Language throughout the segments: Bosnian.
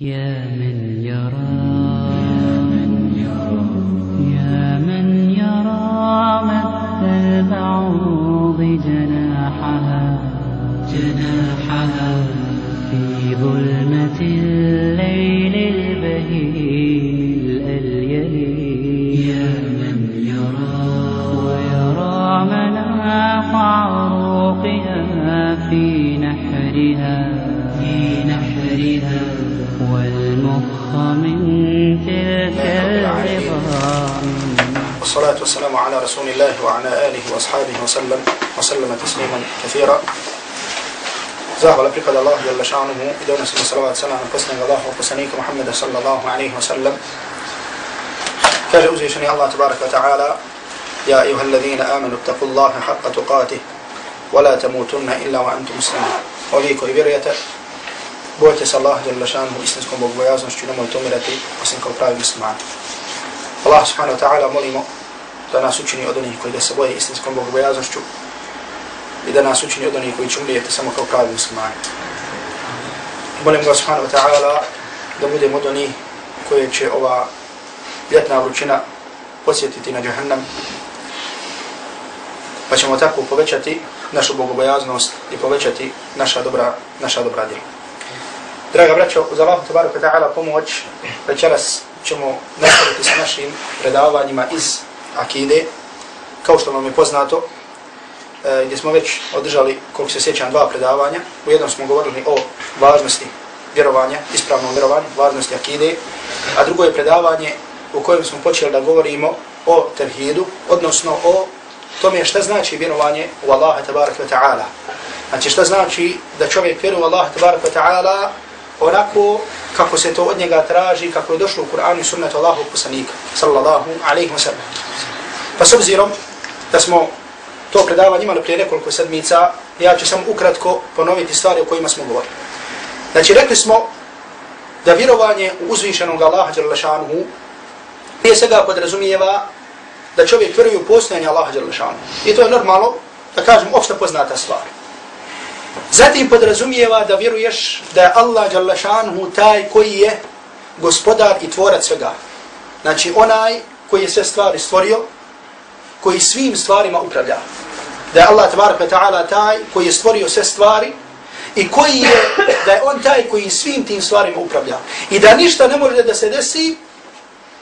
يا من يرى والسلام على رسول الله وعلى آله وأصحابه وسلم وسلم تسليما كثيرا. زعب الأبريق الله جل شعنه إدونا سلم صلوات سلام قسم الله وقصنيك محمد صلى الله عليه وسلم كاجة أزيشني الله تبارك وتعالى يا أيها الذين آمنوا اتقوا الله حق تقاته ولا تموتن إلا وأنتم مسلمون وليكو إبرية بوت الله جل شعنه إسنسكم بغيازن شنمو تمرتي وسنكو براي مسلمان الله سبحانه وتعالى مولي مؤمن da nas učini od onih koji da se boje istinskom bogobojaznošću i da nas učini od onih koji će umrijeti samo kao pravi muslimani. Molim ga subhanahu wa ta'ala da budemo od onih koje će ova ljetna vrućina posjetiti na jahannam pa ćemo tako povećati našu bogobojaznost i povećati naša dobra, naša dobra djela. Draga braćo, uz Allahu tabaraka ta'ala pomoć večeras ćemo nastaviti sa našim predavanjima iz akide. Kao što vam je poznato, e, gdje smo već održali, koliko se sjećam, dva predavanja. U jednom smo govorili o važnosti vjerovanja, ispravnom vjerovanju, važnosti akide, a drugo je predavanje u kojem smo počeli da govorimo o tevhidu, odnosno o tome šta znači vjerovanje u Allaha tabaraka wa ta'ala. Znači šta znači da čovjek vjeruje u Allaha tabaraka wa ta'ala onako kako se to od njega traži, kako je došlo u Kur'anu i sunnetu Allahu poslanika, sallallahu alaihi wa sallam. Pa s obzirom da smo to predavanje imali prije nekoliko sedmica, ja ću samo ukratko ponoviti stvari o kojima smo govorili. Znači, rekli smo da vjerovanje u uzvišenog Allaha Đerlešanuhu prije svega podrazumijeva da čovjek vjeruje u postojanje Allaha Đerlešanuhu. I to je normalno, da kažem, opšte poznata stvar. Zatim podrazumijeva da vjeruješ da je Allah Đalešanhu taj koji je gospodar i tvorac svega. Znači, onaj koji je sve stvari stvorio, koji svim stvarima upravlja. Da je Allah tabaraka ta'ala taj koji je stvorio sve stvari i koji je, da je on taj koji svim tim stvarima upravlja. I da ništa ne može da se desi,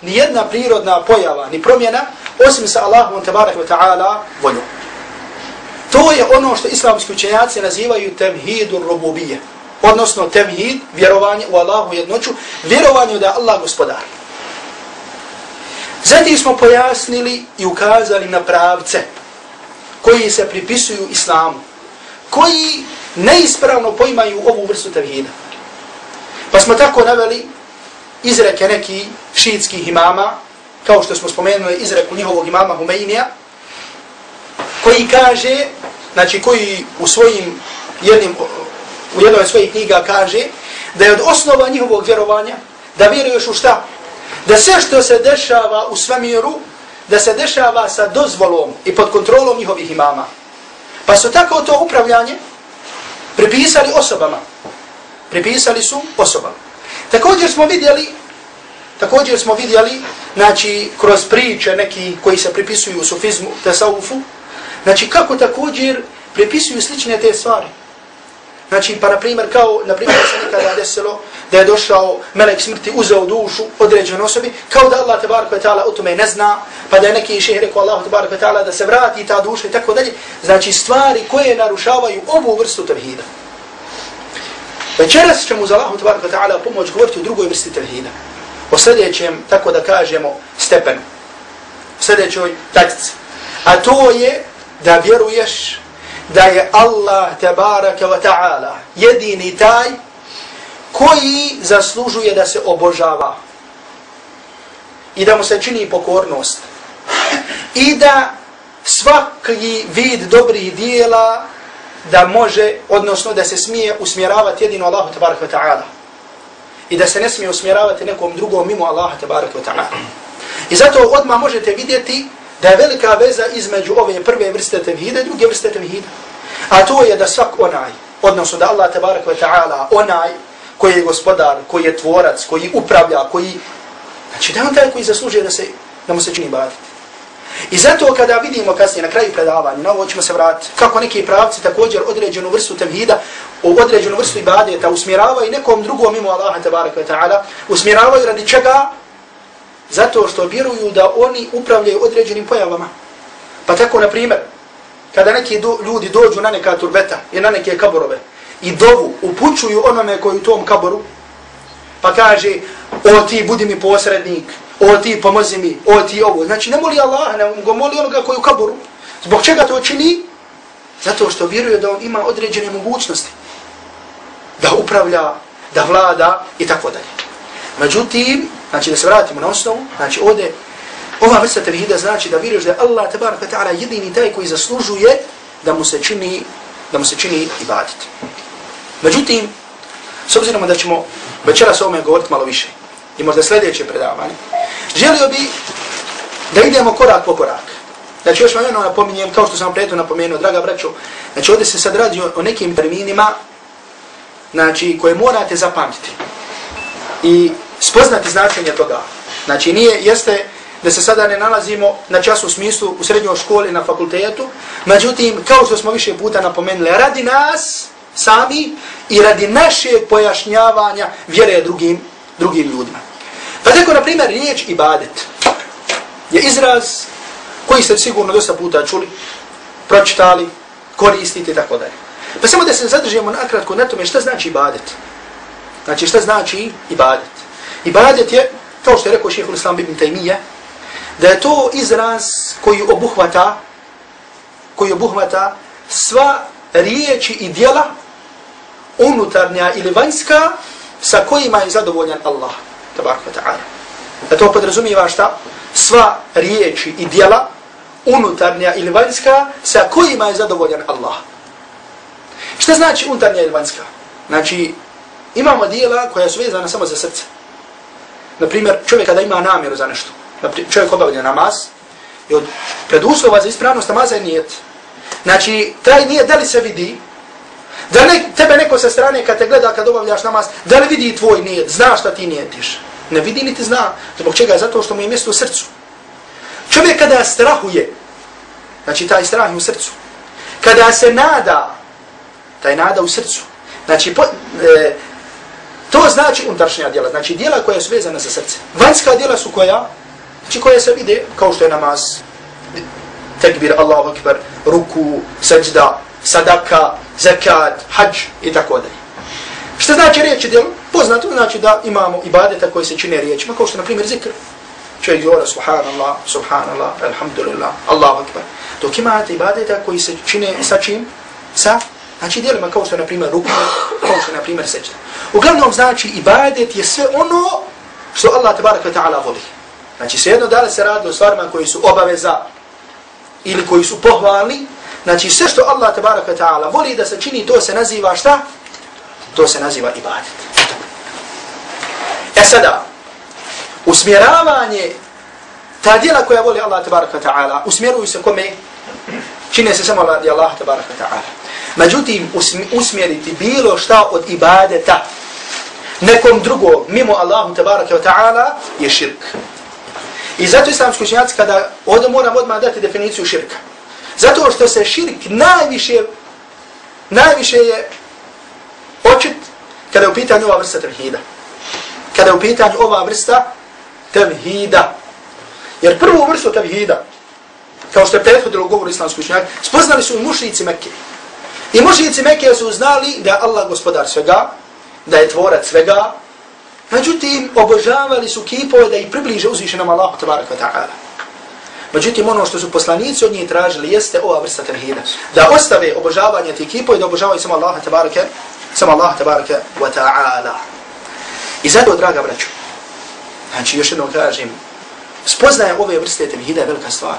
ni jedna prirodna pojava, ni promjena, osim sa Allahom tabaraka ta'ala voljom. To je ono što islamski učenjaci nazivaju temhidu rububije. Odnosno temhid, vjerovanje u Allahu jednoću, vjerovanje da je Allah gospodar. Zatim smo pojasnili i ukazali na pravce koji se pripisuju islamu, koji neispravno poimaju ovu vrstu tevhida. Pa smo tako naveli izreke neki šiitskih imama, kao što smo spomenuli izreku njihovog imama Humeinija, koji kaže, znači koji u svojim jednim, u jednoj svojih knjiga kaže, da je od osnova njihovog vjerovanja, da vjeruješ u šta? da sve što se dešava u svemiru, da se dešava sa dozvolom i pod kontrolom njihovih imama. Pa su tako to upravljanje pripisali osobama. Pripisali su osobama. Također smo vidjeli, također smo vidjeli, znači, kroz priče neki koji se pripisuju u sufizmu, tesaufu, znači, kako također prepisuju slične te stvari. Znači, pa na primjer, kao, na primjer, se nikada desilo da je došao melek smrti, uzeo dušu određenoj osobi, kao da Allah tabaraka ta'ala o tome ne zna, pa da je neki šehr rekao Allah tabaraka ta'ala da se vrati ta duša i tako dalje. Znači, stvari koje narušavaju ovu vrstu tevhida. Večeras ćemo za Allah tabaraka ta'ala pomoć govoriti o drugoj vrsti tevhida. O sljedećem, tako da kažemo, stepenu. O sljedećoj tačici. A to je da vjeruješ da je Allah tebaraka wa ta'ala jedini taj koji zaslužuje da se obožava i da mu se čini pokornost i da svaki vid dobrih dijela da može, odnosno da se smije usmjeravati jedino Allahu tabaraka wa ta'ala i da se ne smije usmjeravati nekom drugom mimo Allaha tabaraka wa ta'ala. I zato odmah možete vidjeti da je velika veza između ove prve vrste tevhida i druge vrste tevhida. A to je da svak onaj, odnosno da Allah tabarak wa ta'ala onaj koji je gospodar, koji je tvorac, koji upravlja, koji... Znači da je on taj koji zaslužuje da, se, da mu se čini baditi. I zato kada vidimo kasnije na kraju predavanja, na ovo ćemo se vratiti, kako neki pravci također određenu vrstu tevhida, u određenu vrstu ibadeta usmjeravaju nekom drugom mimo Allaha tabaraka wa ta'ala, usmjeravaju radi čega? Zato što vjeruju da oni upravljaju određenim pojavama. Pa tako, na primjer, kada neki do, ljudi dođu na neka turbeta i na neke kaborove i dovu upućuju onome koji u tom kaboru, pa kaže, o ti budi mi posrednik, o ti pomozi mi, o ti ovo. Znači ne moli Allah, ne go moli onoga koji u kaboru. Zbog čega to čini? Zato što vjeruje da on ima određene mogućnosti. Da upravlja, da vlada i tako dalje. Međutim, znači da se vratimo na osnovu, znači ovdje ova vrsta tevhida znači da vjeruješ da je Allah tabaraka ta'ala jedini taj koji zaslužuje da mu se čini, da mu se čini ibadit. Međutim, s obzirom da ćemo večeras o ovome govoriti malo više i možda sljedeće predavanje, želio bi da idemo korak po korak. Znači još vam jedno napominjem, kao što sam prijetno napomenuo, draga braćo, znači ovdje se sad radi o nekim terminima znači, koje morate zapamtiti i spoznati značenje toga. Znači nije, jeste da se sada ne nalazimo na času smislu u srednjoj školi na fakultetu, međutim, kao što smo više puta napomenuli, radi nas sami i radi naše pojašnjavanja vjere drugim, drugim ljudima. Pa tako, na primjer, riječ ibadet je izraz koji ste sigurno dosta puta čuli, pročitali, koristite i tako dalje. Pa samo da se zadržimo nakratko na tome šta znači ibadet. Znači šta znači ibadet. Ibadet je, kao što je rekao šehhul islam ibn Taymiyyah, da je to izraz koji obuhvata koji obuhvata sva riječi i dijela unutarnja ili vanjska sa kojima je zadovoljan Allah tabaraka ta'ala. Da to podrazumijeva šta? Sva riječi i dijela unutarnja ili vanjska sa kojima je zadovoljan Allah. Šta znači unutarnja ili vanjska? Znači, imamo dijela koja su vezana samo za srce. Naprimjer, čovjek kada ima namjeru za nešto, čovjek obavlja namaz, i od preduslova za ispravnost namaza je nijet. Znači, taj nijet da li se vidi, da ne, tebe neko sa strane kad te gleda kad obavljaš namaz, da li vidi tvoj nijet, zna šta ti nijetiš. Ne vidi niti zna, zbog čega, zato što mu je mjesto u srcu. Čovjek kada strahuje, znači taj strah je u srcu, kada se nada, taj nada u srcu, znači po, e, to znači unutrašnja djela, znači djela koja su vezana za srce. Vanjska djela su koja, znači koja se vide kao što je namaz, tekbir, Allahu akbar, ruku, seđda, sadaka, zakat, hađ i tako dalje. Što znači riječi djelo? Poznato znači da imamo ibadeta koje se čine riječima, kao što na primjer zikr. Čovjek govora subhanallah, subhanallah, alhamdulillah, Allahu akbar. Dok imate ibadeta koji se čine sa čim? Sa Znači djelima kao što je na primjer ruku, kao što je na primjer seđda. Uglavnom znači ibadet je sve ono što Allah tabaraka ta'ala voli. Znači svejedno da li se radi o stvarima koji su obaveza ili koji su pohvalni, znači sve što Allah tabaraka ta'ala voli da se čini, to se naziva šta? To se naziva ibadet. E sada, usmjeravanje ta djela koja voli Allah tabaraka ta'ala, usmjeruju se kome? Čine se samo Allah tabaraka ta'ala. Međutim, usmjeriti bilo šta od ibadeta nekom drugom, mimo Allahu tabaraka wa ta'ala, je širk. I zato islamski učenjaci kada ovdje moram odmah dati definiciju širka. Zato što se širk najviše, najviše je očit kada je u pitanju ova vrsta tevhida. Kada je u pitanju ova vrsta tevhida. Jer prvu vrstu tevhida, kao što je prethodilo govor islamski učenjaki, spoznali su i mušnici Mekke. I mušnici Mekke su znali da je Allah gospodar svega, da je tvorac svega, međutim obožavali su kipove da ih približe uzvišenom Allahu tabaraka ta'ala. Međutim, ono što su poslanici od njih tražili jeste ova vrsta tevhida. Da ostave obožavanje tih kipova i da obožavaju samo Allaha tabaraka, samo Allaha tabaraka wa ta'ala. I zato, draga braću, znači još jednom kažem, spoznaje ove vrste tevhida je velika stvar.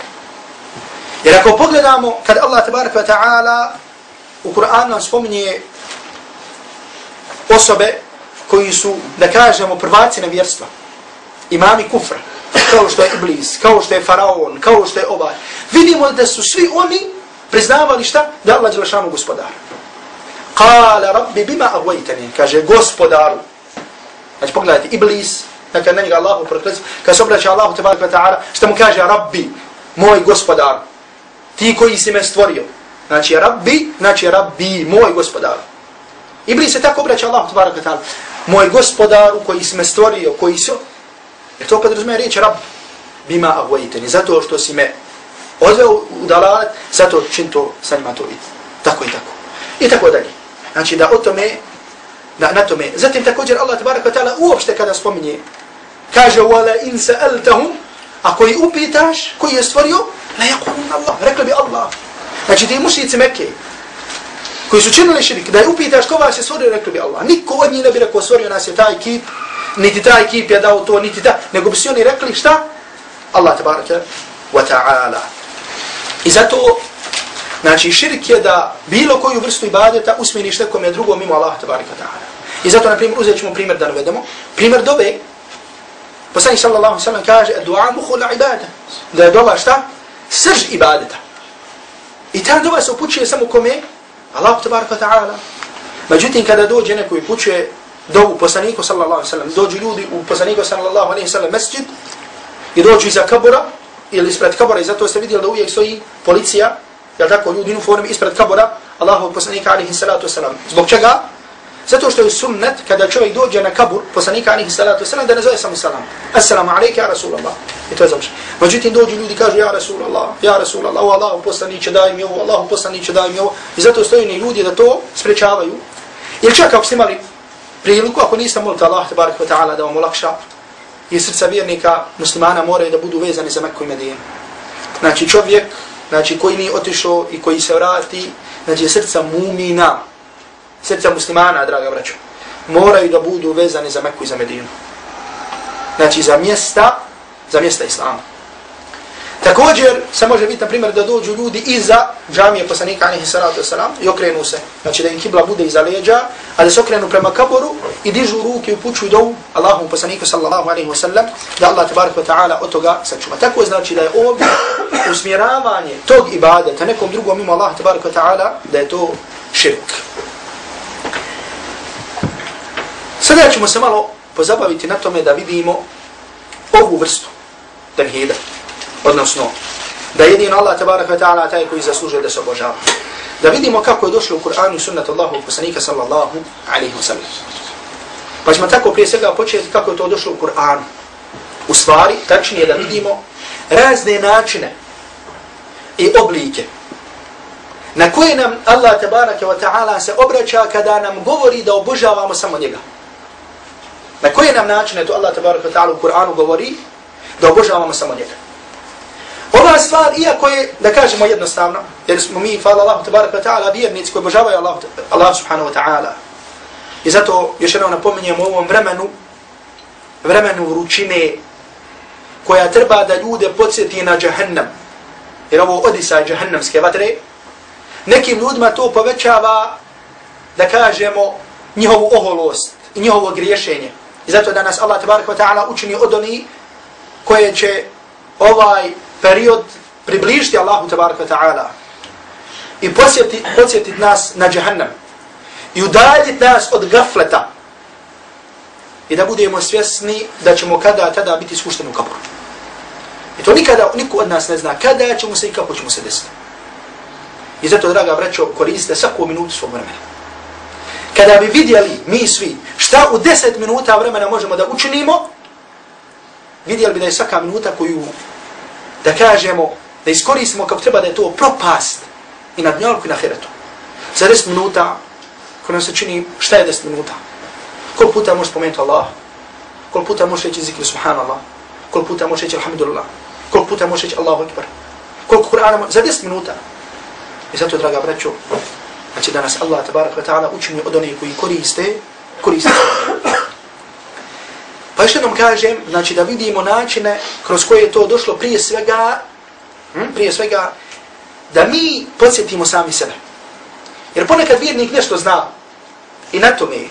Jer ako pogledamo, kad Allah tabaraka wa ta'ala u Kur'anu nam spominje osobe koji su, da kažemo, prvaci na vjerstva. Imami kufra, kao što je Iblis, kao što je Faraon, kao što je ovaj. Vidimo da su svi oni priznavali šta? Da Allah je lašanu gospodara. Kale rabbi bima avvajtani, kaže gospodaru, Znači pogledajte, Iblis, dakle na njega Allahu prokleti, kad se obraća Allahu tabaraka ta'ala, šta mu kaže, Rabbi, moj gospodar, ti koji si me stvorio. Znači, Rabbi, znači Rabbi, moj gospodar. Iblis se tako obraća Allahu tbaraka ta'ala, moj gospodaru koji si me stvorio, koji si... Jer to podrazumije riječ rab bima avojiteni, zato što si me odveo u dalalet, zato čim to sa njima to vidi. Tako i tako. I tako dalje. Znači da o tome, na, na tome. Zatim također Allah tabaraka ta'ala uopšte kada spominje, kaže wala in sa'altahum, a koji upitaš, koji je stvorio, la yakulun Allah, rekli bi Allah. Znači ti mušnici Mekke, koji su činili širik, da je upitaš ko vas je stvorio, rekli bi Allah. Niko od njih ne bi rekao stvorio nas je taj kip, niti taj kip je dao to, niti ta, nego bi si oni rekli šta? Allah tabaraka wa ta'ala. I zato, znači širik je da bilo koju vrstu ibadeta usmjeniš nekom je drugom mimo Allah tabaraka wa ta'ala. I zato, na primjer, uzet ćemo primjer da navedemo. Primjer dobe, poslanik sallallahu sallam kaže, dua muhu la ibada. Da je doba šta? Srž ibadeta. I ta doba se upućuje samo kome? Allah tabaraka ta'ala. Međutim, kada dođe neko i upućuje dovu poslaniku sallallahu sallam, dođu ljudi u poslaniku sallallahu sallam mesjid, i dođu iza kabura, ili ispred kabura, i zato ste vidjeli da uvijek stoji policija, jel tako, ljudi u uniformi ispred kabura, Allahu poslanika alihi salatu wasalam. Zbog čega? Zato što je sunnet, kada čovjek dođe na kabur, poslanika alihi salatu wasalam, da ne zove samo salam. Assalamu alaika, ja Rasulallah. I to je završeno. Međutim, dođu ljudi kažu, ja Rasulallah, ja Rasulallah, Allahu poslaniće daj mi ovo, Allahu poslaniće daj mi ovo. I zato stoji ni ljudi da to sprečavaju. Ili čak ako ste imali priliku, ako niste molite Allah, tabarik wa ta'ala, da vam olakša, i srca vjernika muslimana moraju da budu vezani za Mekku i Medinu. Znači čovjek znači, koji nije otišao i koji se vrati, znači srca mumina, srca muslimana, draga braćo, moraju da budu vezani za Meku i za Medinu. Znači za mjesta, za mjesta Islama. Također se može biti, na primjer, da dođu ljudi iza džamije poslanika, alihi salatu wasalam, i okrenu se. Znači da im kibla bude iza leđa, a da se okrenu prema kaboru i dižu ruke i upućuju dovu Allahom poslaniku sallallahu alaihi wasallam, da Allah tabaraka wa ta'ala od toga sačuva. Tako znači da je ovdje usmjeravanje tog ibadeta nekom drugom mimo Allah tabaraka wa ta'ala, da je to širk. Sada ćemo se malo pozabaviti na tome da vidimo ovu vrstu tevhida odnosno da jedino Allah tabaraka wa ta'ala taj koji zaslužuje da se obožava. Da vidimo kako je došlo u Kur'anu i sunnatu Allahu poslanika sallallahu alaihi wa sallam. Pa ćemo tako prije svega početi kako je to došlo u Kur'anu. U stvari, tačnije da vidimo razne načine i oblike na koje nam Allah tabaraka wa ta'ala se obraća kada nam govori da obožavamo samo njega. Na koje nam načine to Allah tabaraka ta'ala u Kur'anu govori da obožavamo samo njega. Ova stvar, iako je, da kažemo jednostavno, jer smo mi, hvala Allahu tabaraka ta'ala, vjernici koji obožavaju Allah, Allah subhanahu wa ta'ala. I zato još jednom napominjemo u ovom vremenu, vremenu vrućine, koja treba da ljude podsjeti na džahannam. Jer ovo odisaj džahannamske vatre, nekim ljudima to povećava, da kažemo, njihovu oholost i njihovo griješenje. I zato danas Allah tabaraka wa ta'ala učini od oni koje će ovaj period približiti Allahu tabaraka ta'ala i posjetiti podsjetit nas na jahannam i udaljiti nas od gafleta i da budemo svjesni da ćemo kada tada biti spušteni u kabur. I to nikada niko od nas ne zna kada ćemo se i kako ćemo se desiti. I zato, draga braćo, koristite svaku minutu svog vremena. Kada bi vidjeli mi svi šta u deset minuta vremena možemo da učinimo, vidjeli bi da je svaka minuta koju da kažemo, da iskoristimo kako treba da je to propast i na dnjolku i na heretu. Za 10 minuta, ko nam se čini, šta je 10 minuta? Koliko puta možeš spomenuti Allah? Koliko puta možeš reći zikri subhanallah? Koliko puta možeš reći alhamdulillah? Koliko puta možeš reći Allahu akbar? Koliko Kur'ana Za 10 minuta. I zato, draga braćo, znači da nas Allah tabarak wa ta'ala učini od onih koji koriste, koriste. Pa još jednom kažem, znači da vidimo načine kroz koje je to došlo prije svega, hm, prije svega, da mi podsjetimo sami sebe. Jer ponekad vjernik nešto zna i na tome je.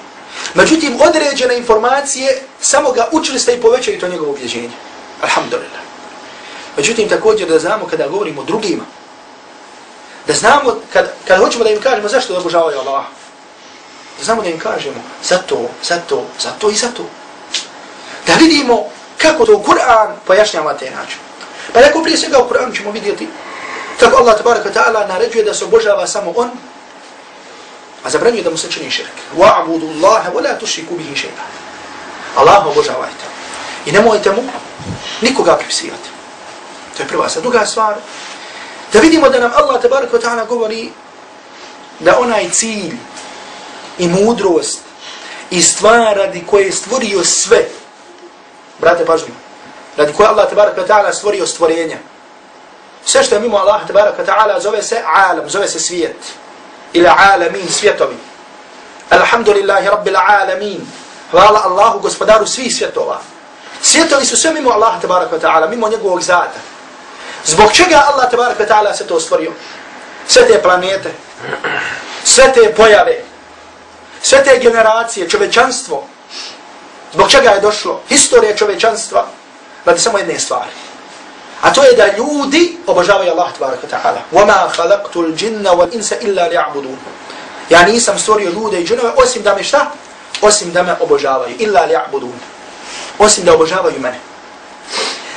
Međutim, određene informacije samo ga učili ste i povećaju to njegovo objeđenje. Alhamdulillah. Međutim, također da znamo kada govorimo drugima, da znamo, kad, kad hoćemo da im kažemo zašto da obožavaju Allah, da znamo da im kažemo zato, zato, zato i zato. Da vidimo kako to Kur'an pojašnjava te način. Pa neko prije svega u Kur'anu ćemo vidjeti kako Allah tabaraka ta'ala naređuje da se obožava samo on, a zabranjuje da mu se čini širk. Wa'budu Allahe wa la tušiku bihi šeita. Allah obožavajte. I nemojte mu nikoga pripisivati. To je prva stvar. Druga stvar, da vidimo da nam Allah tabaraka ta'ala govori da onaj cilj i mudrost i stvar radi koje je stvorio sve, brate pažnju, radi koje Allah tabaraka ta'ala stvorio stvorenja, sve što je mimo Allah tabaraka ta'ala zove se alam, zove se svijet, ili alamin, svjetovi. Alhamdulillahi rabbil alamin, hvala Allahu gospodaru svih svjetova. Svjetovi su sve mimo Allah tabaraka ta'ala, mimo njegovog zata. Zbog čega Allah tabaraka ta'ala se to stvorio? Sve te planete, sve te pojave, sve te generacije, čovečanstvo, zbog čega je došlo? Historija čovečanstva, radi samo jedne stvari. A to je da ljudi obožavaju Allah tabaraka ta'ala. وَمَا خَلَقْتُ الْجِنَّ وَالْإِنسَ إِلَّا لِعْبُدُونَ Ja nisam stvorio ljude i džinove osim da me šta? Osim da me obožavaju. إِلَّا لِعْبُدُونَ Osim da obožavaju mene.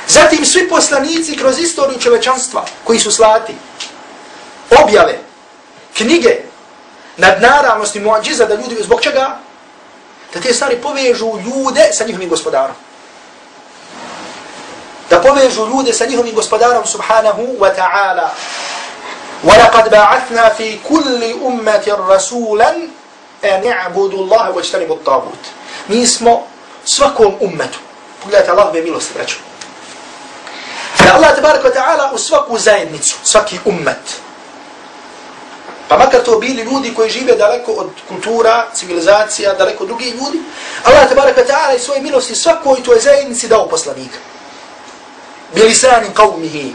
Zatim svi poslanici kroz istoriju čovečanstva koji su slati, objave, knjige, nadnaravnosti, muadžiza da ljudi, zbog čega? Da te stvari povežu ljude sa njihovim gospodarom. Da povežu ljude sa njihovim gospodarom subhanahu wa ta'ala. وَلَقَدْ بَعَثْنَا فِي كُلِّ أُمَّةِ رَسُولًا أَنِ اعْبُدُ اللَّهِ وَاجْتَنِبُ الطَّاغُوتِ Mi smo svakom ummetu. Pogledajte, Allah be milosti, braću. Da Allah tabaraka wa ta'ala u svaku zajednicu, svaki ummet, Pa makar to bili ljudi koji žive daleko od kultura, civilizacija, daleko od drugih ljudi, Allah tabaraka ta'ala i svoje milosti svakoj toj zajednici dao poslanika. Bili sani qavmihi.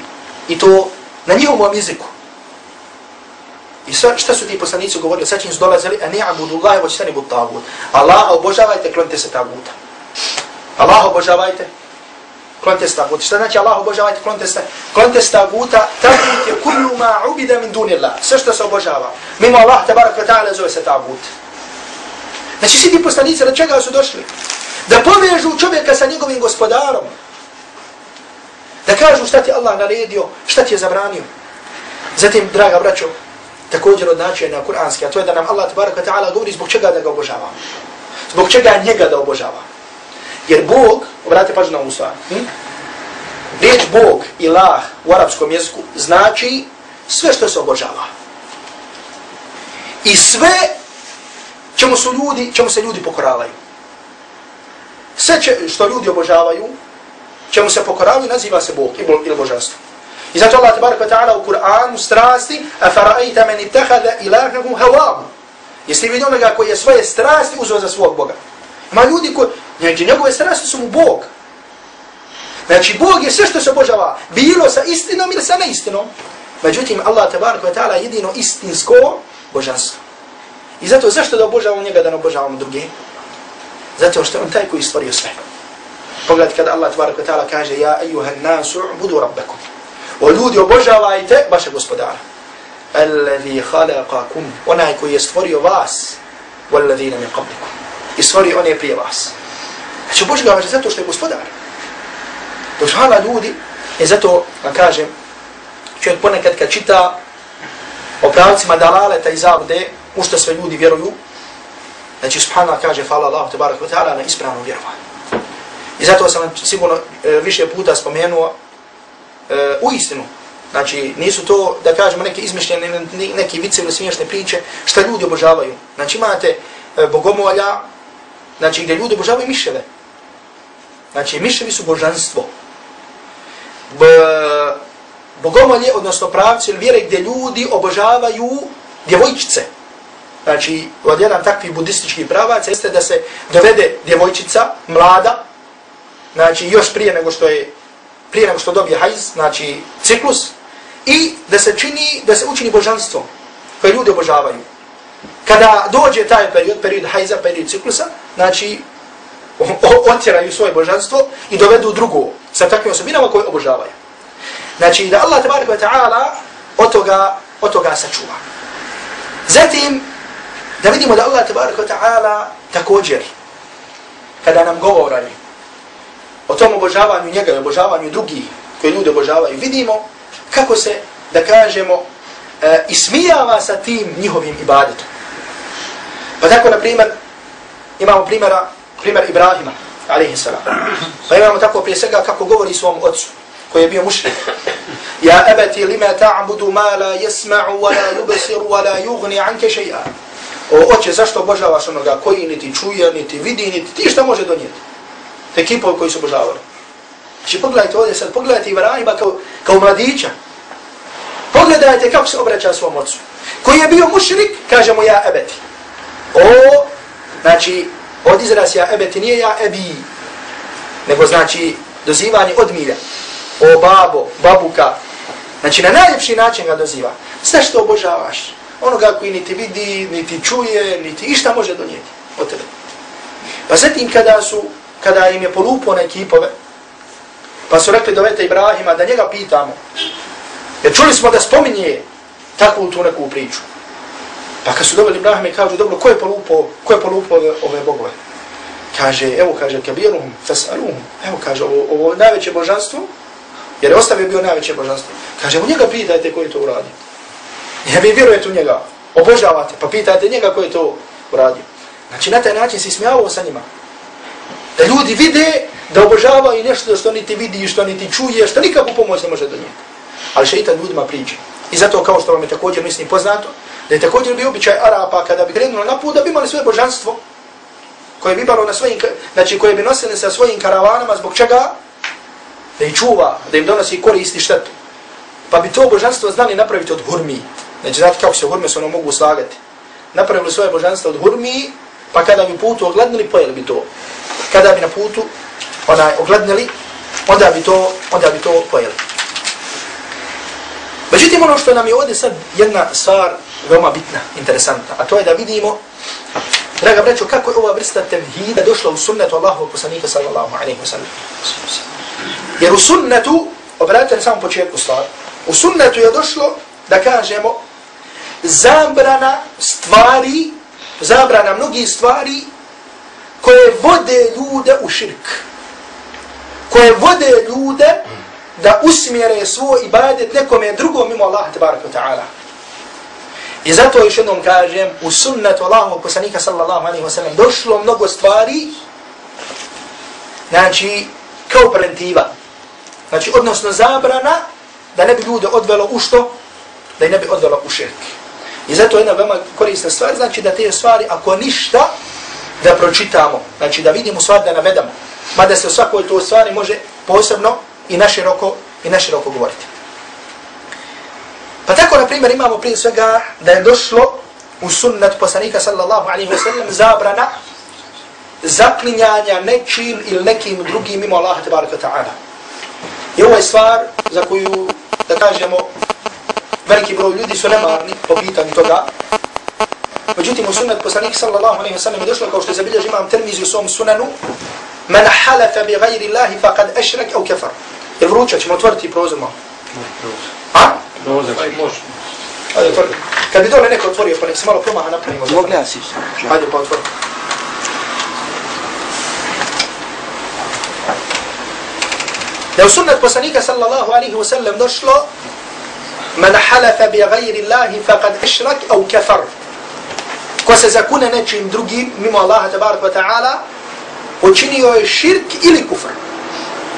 I to na njihovom jeziku. I sva, šta su ti poslanici govorili? Sad čim su dolazili, a ni'abudu Allahi wa čitani bud tagut. Allah obožavajte, klonite se taguta. Allah obožavajte, klonite se. Šta znači Allah obožavajte, klonite se, klonite se tagut je kullu ma ubida min dunillah. Sve što se obožava. Mimo Allah, tabarak wa ta'ala, zove se tagut. Znači svi ti poslanici, na čega su došli? Da povežu čovjeka sa njegovim gospodarom. Da kažu šta ti Allah naredio, šta ti je zabranio. Zatim, draga braćo, također od načina kuranski, a to je da nam Allah tabarak wa ta'ala govori zbog čega da ga obožavamo. Zbog čega njega da obožavamo. Jer Bog, obratite pažnju na ovu stvar, hm? riječ Bog, ilah u arapskom jeziku znači sve što se obožava. I sve čemu su ljudi, čemu se ljudi pokoravaju. Sve će, što ljudi obožavaju, čemu se pokoravaju, naziva se Bog ili božanstvo. I zato Allah tabaraka ta'ala u Kur'anu strasti a fara'ajta meni tehada ilahahu hawahu. Jeste vidio onoga koji je svoje strasti uzeo za svog Boga. Ma ljudi koji, Znači, njegove strasti su mu Bog. Znači, Bog je sve što se obožava, bilo sa istinom ili sa neistinom. Međutim, Allah tabaraka wa ta'ala jedino istinsko božanstvo. I zato, zašto da obožavamo njega, da ne obožavamo druge? Zato što on taj koji stvorio sve. Pogledajte kada Allah tabaraka wa ta'ala kaže, Ja ejuhan nasu, budu rabbekum. O ljudi, obožavajte vaše gospodara. Alladhi khalaqakum, onaj koji je stvorio vas, walladhina min qablikum. I stvorio on je prije vas. Znači obožavaš zato što je gospodar. Dok subhana ljudi, je zato, vam kažem, čovjek ponekad kad čita o pravcima dalaleta i zavde, u što sve ljudi vjeruju, znači subhanallah kaže, hvala Allah, tabarak wa ta'ala, na ispravnom vjerovanju. I zato sam sigurno e, više puta spomenuo e, u istinu. Znači, nisu to, da kažemo, neke izmišljene, neke vice ili smiješne priče, što ljudi obožavaju. Znači, imate e, bogomolja, znači, gdje ljudi obožavaju miševe. Znači, miševi su božanstvo. B bogomolje, odnosno pravci ili vjere gdje ljudi obožavaju djevojčice. Znači, od jedan takvi budistički pravac jeste da se dovede djevojčica, mlada, znači još prije nego što je prije nego što dobije hajz, znači ciklus, i da se čini, da se učini božanstvo koje ljudi obožavaju. Kada dođe taj period, period hajza, period ciklusa, znači otjeraju svoje božanstvo i dovedu drugo sa takvim osobinama koje obožavaju. Znači da Allah tabaraka wa ta'ala od toga, od toga sačuva. Zatim, da vidimo da Allah tabaraka wa ta'ala također, kada nam govorali o tom obožavanju njega i obožavanju drugih koji ljudi obožavaju, vidimo kako se, da kažemo, e, ismijava sa tim njihovim ibadetom. Pa tako, na primjer, imamo primjera, primjer Ibrahima, alaihi salam. Pa imamo tako prije svega kako govori svom ocu, koji je bio mušrik. Ja ebeti lima ta'budu ma la jesma'u wa la yubsiru wa la yugni anke še'a. O oče, zašto obožavaš onoga koji niti čuje, niti vidi, niti ti šta može donijeti? Te kipovi koji su obožavali. Znači pogledajte ovdje sad, pogledajte Ibrahima kao, kao mladića. Pogledajte kako se obraća svom ocu. Koji je bio mušrik, kaže mu ja ebeti. O, znači, od izraz ja ebeti nije ja ebi, nego znači dozivanje od milja. O babo, babuka. Znači na najljepši način ga doziva. Sve što obožavaš, onoga koji niti vidi, niti čuje, niti išta može donijeti od tebe. Pa zatim kada su, kada im je polupo na ekipove, pa su rekli dovete Ibrahima da njega pitamo, jer čuli smo da spominje takvu tu neku priču. Pa kad su dobili Ibrahima i kažu, dobro, ko je polupo, ko je polupo ove, ove bogove? Kaže, evo, kaže, kabiruhum, fesaluhum. evo, kaže, ovo, ovo najveće božanstvo, jer je ostavio bio najveće božanstvo. Kaže, u njega pitajte koji to uradio. Ja vi vjerujete u njega, obožavate, pa pitajte njega ko je to uradio. Znači, na taj način se smijavao sa njima. Da ljudi vide da obožavaju nešto što niti vidi, što niti čuje, što nikakvu pomoć ne može donijeti. Ali šeitan ljudima priđe. I zato, kao što vam je također, mislim, poznato, da je također bio običaj Arapa kada bi krenuli na put da bi imali svoje božanstvo koje bi imalo na svojim, znači koje bi nosili sa svojim karavanama zbog čega? Da ih čuva, da im donosi koristi štetu. Pa bi to božanstvo znali napraviti od hurmi. Znači, znate kako se hurme se ono mogu slagati. Napravili svoje božanstvo od hurmi, pa kada bi putu oglednili, pojeli bi to. Kada bi na putu onaj oglednili, onda bi to, onda bi to pojeli. Međutim, ono što nam je ovdje sad jedna stvar veoma bitna, interesantna, a to je da vidimo, draga braćo, kako je ova vrsta tevhida došla u sunnetu Allahu poslanika sallallahu alaihi wa sallam. Jer u sunnetu, obratite na samom početku stvar, u sunnetu je došlo da kažemo zabrana stvari, zabrana mnogih stvari koje vode ljude u širk. Koje vode ljude da usmjere svoj ibadet nekome drugom mimo Allaha tabaraka ta'ala. I zato još jednom kažem, u sunnetu Allahu poslanika sallallahu alaihi wasallam došlo mnogo stvari, znači, kao preventiva. Znači, odnosno zabrana, da ne bi ljude odvelo u što? Da ne bi odvelo u širk. I zato jedna veoma korisna stvar, znači da te stvari, ako ništa, da pročitamo, znači da vidimo stvar da navedamo. Mada se o svakoj to stvari može posebno i naširoko, i naširoko govoriti. Pa tako, na primjer, imamo prije svega da je došlo u sunnet poslanika sallallahu alaihi wa sallam zabrana zaklinjanja nečim ili nekim drugim mimo Allaha tabaraka ta'ala. I ovo je stvar za koju, da kažemo, veliki broj ljudi su nemarni po pitanju toga. Međutim, u sunnet poslanika sallallahu alaihi wa sallam je došlo kao što je zabilježi imam termizi u svom sunanu Man halafa bi gajri Allahi faqad ašrak au kafar. Jel vruća, ćemo otvoriti prozor malo. A? Prozor. Može. Ajde, otvori. Kad bi dole neko otvorio, pa nek se malo promaha napravimo. Zbog glasi. Ajde, pa otvori. Da u sunnet poslanika sallallahu alaihi wa sallam došlo Man halafa bi gajri Allahi faqad ašrak au kafar. Ko se zakune nečim drugim, mimo Allaha tabaraka wa ta'ala, počinio je širk ili kufr.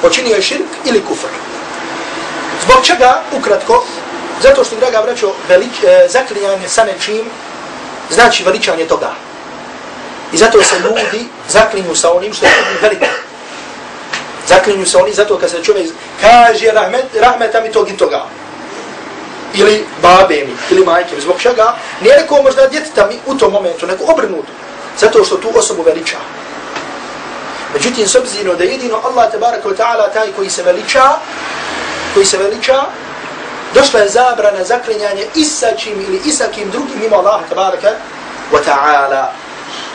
Počinio je širk ili kufr. Zbog čega, ukratko, zato što, draga braćo, velik, e, zaklinjanje sa nečim znači veličanje toga. I zato se ljudi zaklinju sa onim što je veliko. Zaklinju se oni zato kad se čovjek kaže rahmet, rahmeta mi tog i toga. Ili babe mi, ili majke mi. Zbog čega? Nije rekao možda djeteta mi u tom momentu, neko obrnuto. Zato što tu osobu veliča. Međutim, s obzirom da jedino Allah tabaraka wa ta'ala taj koji se veliča, koji se veliča, došla je zabrana zaklinjanje isačim ili isakim drugim mimo Allah tabaraka wa ta'ala.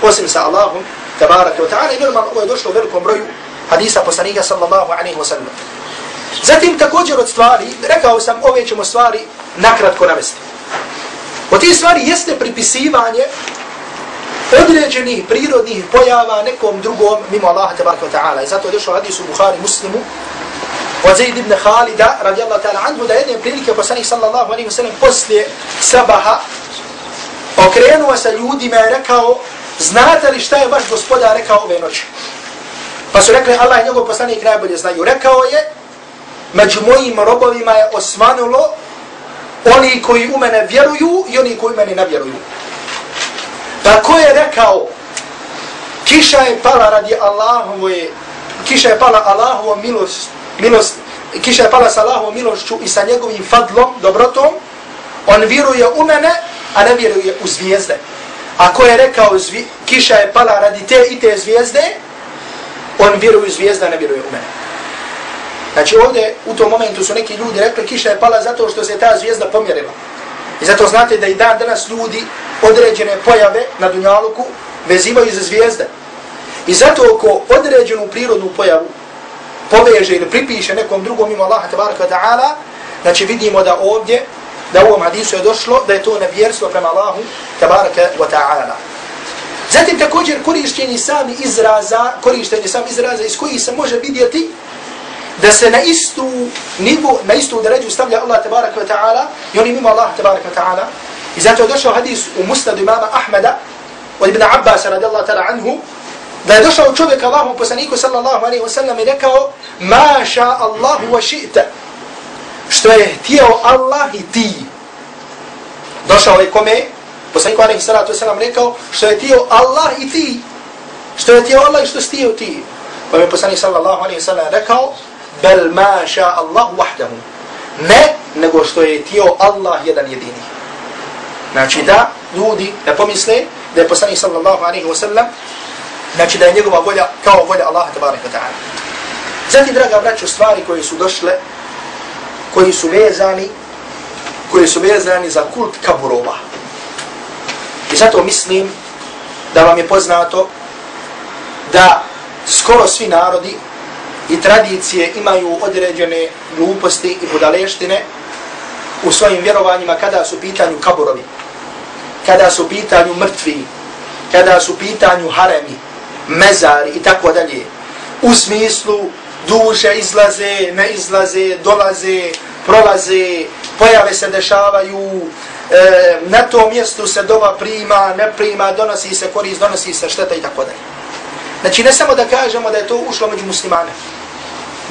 Osim sa Allahom tabaraka wa ta'ala i normalno ovo je došlo u velikom broju hadisa poslanika sallallahu alaihi wa sallam. Zatim također od stvari, rekao sam ove ćemo stvari nakratko navesti. Od tih stvari jeste pripisivanje određenih prirodnih pojava nekom drugom mimo Allaha tabaraka wa ta'ala. I zato je došlo hadis u Bukhari muslimu od Zaid ibn Khalida radijallahu ta'ala anhu da jedne prilike poslanih sallallahu alaihi wa sallam poslije sabaha okrenuo se ljudima i rekao znate li šta je vaš gospodar rekao ove noći? Pa su rekli Allah i njegov poslanik najbolje znaju. Rekao je među mojim robovima je osvanulo oni koji u mene vjeruju i oni koji u mene ne vjeruju. Pa ko je rekao kiša je pala radi Allahove kiša je pala Allahovom milost, milost kiša je pala sa Allahovom milošću i sa njegovim fadlom, dobrotom on vjeruje u mene a ne vjeruje u zvijezde. Ako je rekao zvi, kiša je pala radi te i te zvijezde on vjeruje u zvijezde a ne vjeruje u mene. Znači ovdje u tom momentu su neki ljudi rekli kiša je pala zato što se ta zvijezda pomjerila. I zato znate da i dan danas ljudi određene pojave na Dunjaluku vezivaju za zvijezde. I zato ako određenu prirodnu pojavu poveže ili pripiše nekom drugom ima Allaha tabaraka ta'ala, znači vidimo da ovdje, da u ovom hadisu je došlo da je to nevjerstvo prema Allahu tabaraka wa ta'ala. Zatim također korištenje sami izraza, korištenje sami izraza iz kojih se može vidjeti da se na istu nivu, na istu deređu stavlja Allah tabaraka wa ta'ala i oni mimo Allah tabaraka wa ta'ala. I zato je došao hadis u musnadu imama Ahmeda od ibn Abbas radijallahu ta'ala anhu da je došao čovjek Allahom poslaniku sallallahu alaihi wa sallam i rekao ma ša Allahu wa ši'te. što je htio Allah i ti. Došao je kome? Poslaniku alaihi sallatu wasalam rekao što je htio Allah i ti. Što je htio Allah i što stio ti. Pa mi poslanik sallallahu alaihi sallam rekao bel ma ša Allahu wahdahu. Ne, nego što je htio Allah jedan jedini. Znači da ljudi da pomisle da je poslanik sallallahu alaihi wasallam znači da je njegova volja kao volja Allaha tabaraka ta'ala. Zatim, draga braćo, stvari koje su došle, koji su vezani, koji su vezani za kult kaburova. I zato mislim da vam je poznato da skoro svi narodi i tradicije imaju određene gluposti i budaleštine u svojim vjerovanjima kada su pitanju kaburovi, kada su pitanju mrtvi, kada su pitanju haremi, mezari i tako dalje. U smislu duše izlaze, ne izlaze, dolaze, prolaze, pojave se dešavaju, e, na tom mjestu se dova prima, ne prima, donosi se korist, donosi se šteta i tako dalje. Znači ne samo da kažemo da je to ušlo među muslimane,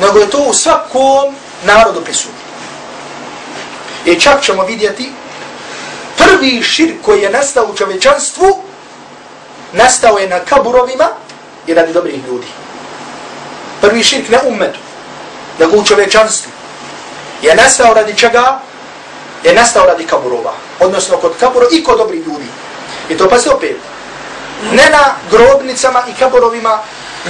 nego je to u svakom narodu prisutno. I čak ćemo vidjeti prvi šir koji je nastao u čovečanstvu, nastao je na kaburovima i radi dobrih ljudi. Prvi širk ne umetu, nego u čovečanstvu. Je nastao radi čega? Je nastao radi kaburova. Odnosno kod kaburo i kod dobrih ljudi. I to pa se opet. Ne na grobnicama i kaburovima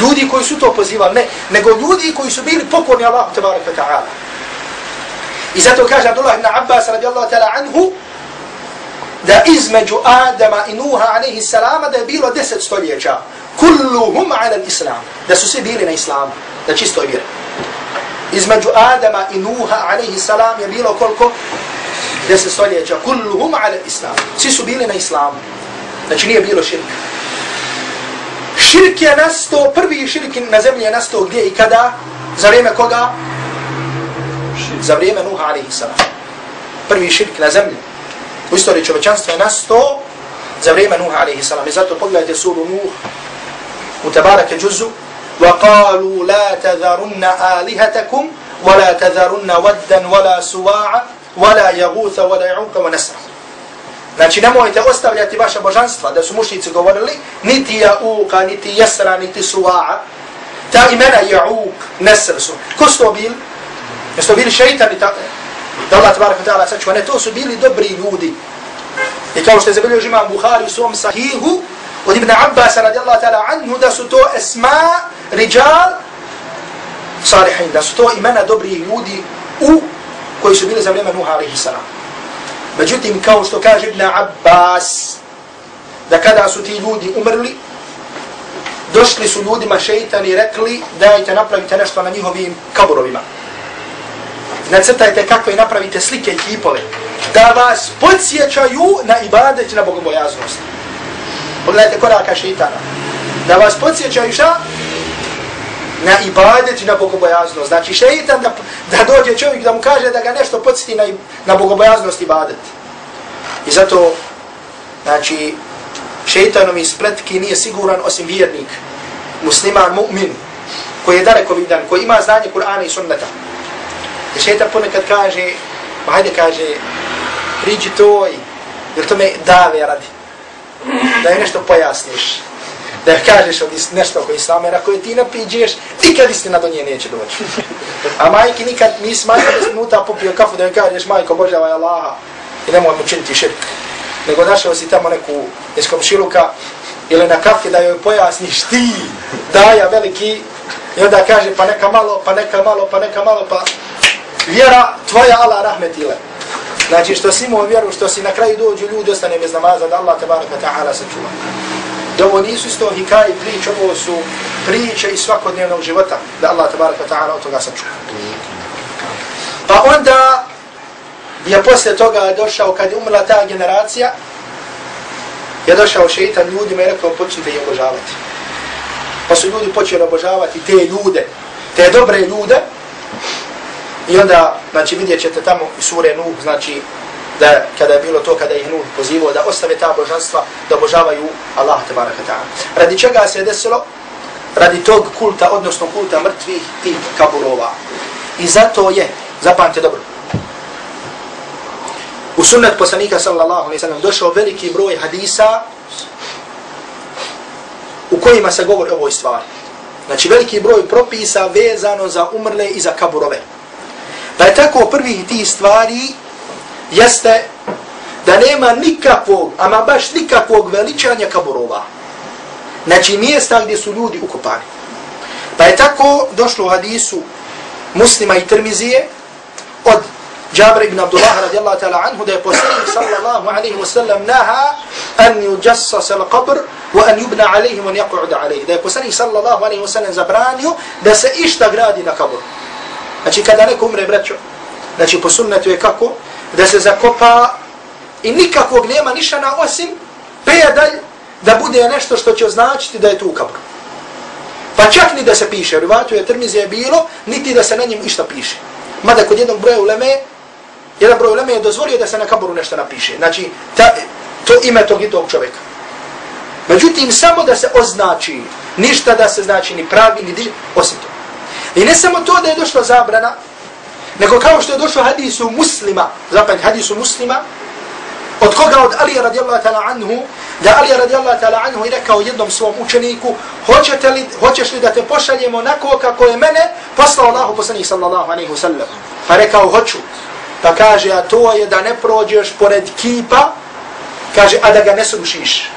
ljudi koji su to pozivali, ne, nego ljudi koji su bili pokorni Allahu tabarak ta'ala. I zato kaže Abdullah ibn Abbas radijallahu ta'ala anhu, da između Adama i Nuha alaihi salama da je bilo deset stoljeća. Kulluhum ala islam. Da su svi bili na islamu, Da čisto vjeri. Između Adama i Nuha alaihi salam je bilo koliko? Deset stoljeća. Kulluhum ala islam. Svi su bili na islamu. Znači nije bilo širka. Širk je nastao, prvi širk na zemlji je nastao gdje i kada? Za vrijeme koga? Za vrijeme Nuha alaihi salam. Prvi širk na zemlji. U istoriji čovečanstva je nastao za vrijeme Nuha alaihi salam. I zato pogledajte suru Nuh u tabarake džuzu. وقالوا لا تذرن آلهتكم ولا تذرن ودا ولا سواع ولا يغوث ولا يعوق ونسر Znači nemojte ostavljati vaše božanstva, da su mušnici govorili, niti Jauka, niti Jesra, niti Suva'a. Ta imena Jauk, Nesr su. Ko su to bili? Jesu to bili šeitani? Da Allah tabarak ta'ala sačuva. Ne, to su bili dobri ljudi. I kao što je zabilio imam Bukhari u svom sahihu, od Ibn Abbas radijallahu ta'ala anhu, da su to esma, riđal, salihin, da su to imena dobri ljudi u koji su bili za vrijeme Nuha alaihi salam. Međutim, kao što kaže Ibn Abbas, da kada su ti ljudi umrli, došli su ljudima šeitani i rekli dajte napravite nešto na njihovim kaburovima. Nacrtajte kakve napravite slike i kipove. Da vas podsjećaju na ibadet i na bogobojaznost. Pogledajte koraka šeitana. Da vas podsjećaju šta? Na ibadet i na bogobojaznost. Znači šeitan da, da dođe čovjek da mu kaže da ga nešto podsjeti na, na bogobojaznost i ibadet. I zato, znači, šeitanom iz spletki nije siguran osim vjernik, musliman, mu'min, koji je daleko vidan, koji ima znanje Kur'ana i sunnata. Jer šeitan ponekad kaže, pa hajde kaže, priđi toj, jer to me dave radi. Da joj nešto pojasniš. Da joj kažeš od nešto koji islama, jer ako je ti napiđeš, nikad istina do nje neće doći. A majki nikad, nisi majka 10 minuta popio kafu da joj kažeš, majko Božava je Allaha i nemoj mu činiti širk. Nego našao si tamo neku iz komšiluka ili na kafi da joj pojasniš ti, daja veliki, i onda kaže pa neka malo, pa neka malo, pa neka malo, pa vjera tvoja Allah rahmetile. Znači što si imao vjeru, što si na kraju dođu ljudi, ostane bez namaza, da Allah tabaraka ta'ala sačuva. Da ovo nisu isto hikaje priče, ovo su priče iz svakodnevnog života, da Allah tabaraka ta'ala od toga sačuva. Pa onda je posle toga došao, kad je umrla ta generacija, je došao šeitan ljudima i rekao, počnite je obožavati. Pa su ljudi počeli obožavati te ljude, te dobre ljude, I onda, znači, vidjet ćete tamo i sure Nuh, znači, da kada je bilo to, kada ih Nuh pozivao da ostave ta božanstva, da obožavaju Allah, tabaraka ta'ala. Radi čega se je desilo? Radi tog kulta, odnosno kulta mrtvih i kaburova. I zato je, zapamte dobro, u sunnet poslanika sallallahu alaihi sallam došao veliki broj hadisa u kojima se govori o ovoj stvari. Znači veliki broj propisa vezano za umrle i za kaburove. Pa je tako prvih tih stvari jeste da nema nikakvog, ama baš nikakvog veličanja kaburova. Znači mjesta gdje su ljudi ukopani. Pa je tako došlo u hadisu muslima i termizije od Jabra ibn Abdullah radijallahu ta'ala anhu da je poslanik sallallahu alaihi wasallam naha an yujassas al qabr wa an yubna alaihi man yaku'uda alaihi. Da je poslanik sallallahu alaihi wasallam zabranio da se išta gradi na kaburu. Znači kada neko umre, braćo, znači po sunnetu je kako? Da se zakopa i nikakvog nema nišana osim pedalj da bude nešto što će označiti da je tu kabru. Pa čak ni da se piše, rivatu je termizije bilo, niti da se na njim išta piše. Mada kod jednog broja uleme, jedan broj uleme je dozvolio da se na kaburu nešto napiše. Znači, ta, to ime tog i tog čovjeka. Međutim, samo da se označi, ništa da se znači ni pravi, ni diži, osim to. I ne samo to da je došla zabrana, nego kao što je došlo hadisu muslima, zapad hadisu muslima, od koga od Alija radijallahu ta'ala anhu, da Alija radijallahu ta'ala anhu je rekao jednom svom učeniku, hoćete li, hoćeš li da te pošaljemo onako kako je mene poslao Allahu poslanih sallallahu alaihi wa sallam. Pa rekao, hoću. Pa kaže, a to je da ne prođeš pored kipa, kaže, a da ga ne srušiš.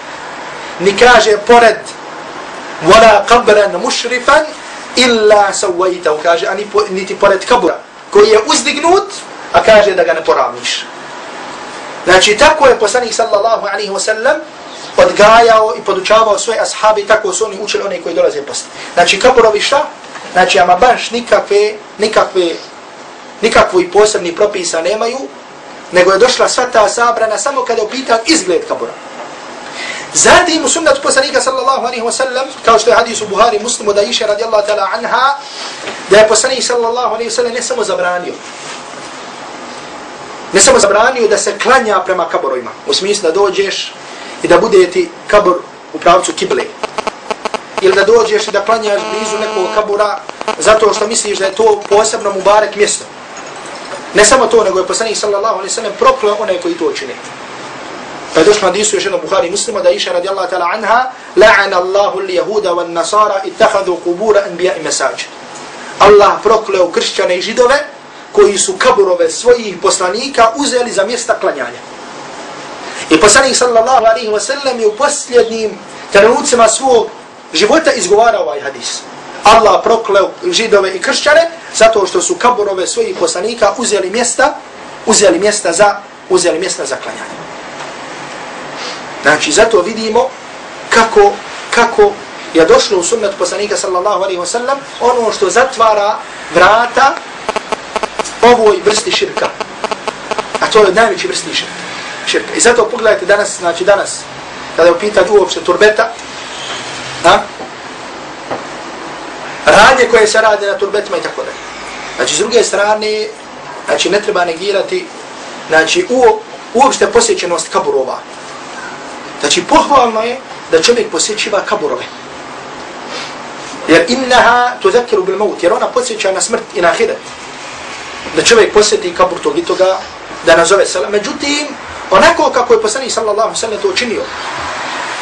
Ni kaže, pored wala qabran mušrifan, illa sawajta, kaže, ani po, niti pored kabura, koji je uzdignut, a kaže da ga ne poravniš. Znači, tako je poslanik sallallahu alaihi wasallam odgajao i podučavao svoje ashabi, tako su oni učili oni koji dolaze posle. Znači, kaburovi šta? Znači, ama baš nikakve, nikakve, nikakvi posebni propisa nemaju, nego je došla sva ta sabrana samo kada je upitan izgled kabura. Zatim u sunnatu poslanika sallallahu alaihi wa sallam, kao što je hadis u Buhari muslimu da iše radijallahu ta'ala anha, da je poslanik sallallahu alaihi wa sallam ne samo zabranio. Ne samo zabranio da se klanja prema kaborojima, U smislu da dođeš i da bude ti kabor u pravcu kible. Ili da dođeš i da klanjaš blizu nekog kabura zato što misliš da je to posebno mubarek mjesto. Ne samo to, nego je poslanik sallallahu alaihi wa sallam proklao onaj koji to čini. Pa je došlo hadisu još jednom Buhari muslima da iša radijallahu ta'ala anha la'ana Allahu li jehuda wa nasara ittahadu kubura anbiya i mesađ. Allah prokleo kršćane i židove koji su kaburove svojih poslanika uzeli za mjesta klanjanja. I poslanik sallallahu alaihi wa sallam je u posljednjim trenucima svog života izgovarao ovaj hadis. Allah prokleo židove i kršćane zato što su kaburove svojih poslanika uzeli mjesta, uzeli mjesta za, uzeli mjesta za klanjanje. Znači, zato vidimo kako, kako je došlo u sunnetu poslanika sallallahu alaihi wa sallam ono što zatvara vrata ovoj vrsti širka. A to je najveći vrsti širka. širka. I zato pogledajte danas, znači danas, kada je u pitanju uopšte turbeta, a? radnje koje se rade na turbetima i tako da. Znači, s druge strane, znači, ne treba negirati, znači, u, uopšte posjećenost kaburova. Znači, pohvalno je da čovjek posjećiva kaburove. Jer innaha tuzakiru bil maut, jer ona posjeća na smrt i na ahiret. Da čovjek posjeti kabur tog i toga, da nazove salam. Međutim, onako kako je poslanik sallallahu sallam to učinio,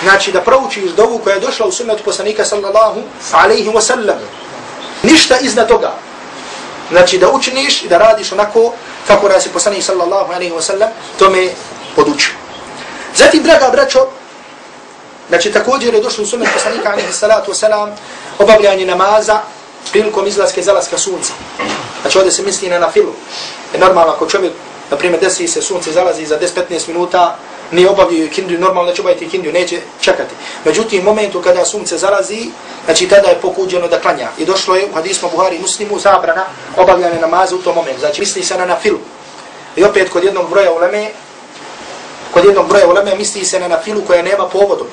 znači da proučiš dovu koja je došla u sunnetu poslanika sallallahu alaihi wa sallam, ništa iznad toga. Znači da učiniš i da radiš onako kako nas je poslanik sallallahu alaihi wa sallam, to me podučio. Zatim, draga braćo, znači također je došlo u sunnetu poslanika alaihi salatu wasalam obavljanje namaza prilikom izlaske zalaska sunca. Znači ovdje se misli na nafilu. Je normalno ako čovjek, na primjer, desi se sunce zalazi za 10-15 minuta, ne obavljaju kindiju, normalno da će obaviti kindiju, neće čekati. Međutim, u momentu kada sunce zalazi, znači tada je pokuđeno da klanja. I došlo je u hadismu Buhari i Muslimu zabrana obavljanje namaza u tom momentu. Znači misli se na nafilu. I opet kod jednog broja uleme, kod jednog broja uleme misli se na nafilu koja nema povodu.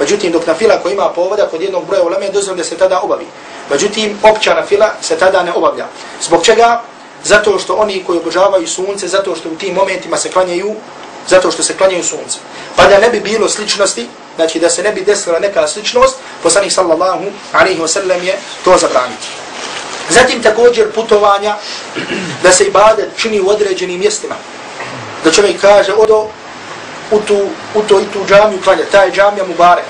Međutim, dok nafila koja ima povoda kod jednog broja uleme, dozvom da se tada obavi. Međutim, opća nafila se tada ne obavlja. Zbog čega? Zato što oni koji obožavaju sunce, zato što u tim momentima se klanjaju, zato što se klanjaju sunce. Pa da ne bi bilo sličnosti, znači da se ne bi desila neka sličnost, poslanih sallallahu alaihi wasallam je to zabraniti. Zatim također putovanja, da se ibadet čini u određenim mjestima. Da čovjek kaže, odo, u tu, u to i tu džamiju klanja. Ta je džamija Mubarak.